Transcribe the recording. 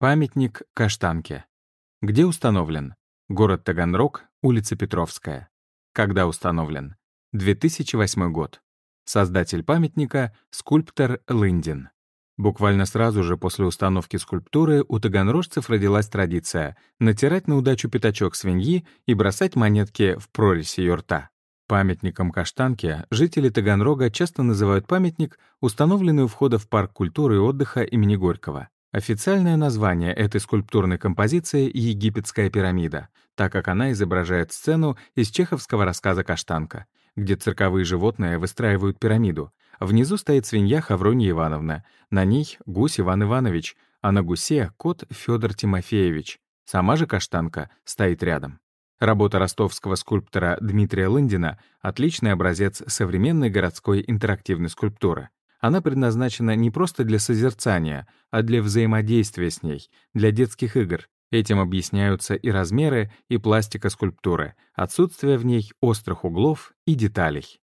Памятник Каштанке. Где установлен? Город Таганрог, улица Петровская. Когда установлен? 2008 год. Создатель памятника — скульптор Лындин. Буквально сразу же после установки скульптуры у таганрожцев родилась традиция натирать на удачу пятачок свиньи и бросать монетки в прорезь ее рта. Памятником каштанке жители Таганрога часто называют памятник, установленный у входа в парк культуры и отдыха имени Горького. Официальное название этой скульптурной композиции — «Египетская пирамида», так как она изображает сцену из чеховского рассказа «Каштанка», где цирковые животные выстраивают пирамиду, Внизу стоит свинья Хавронья Ивановна, на ней гусь Иван Иванович, а на гусе кот Федор Тимофеевич. Сама же каштанка стоит рядом. Работа ростовского скульптора Дмитрия Лындина — отличный образец современной городской интерактивной скульптуры. Она предназначена не просто для созерцания, а для взаимодействия с ней, для детских игр. Этим объясняются и размеры, и пластика скульптуры, отсутствие в ней острых углов и деталей.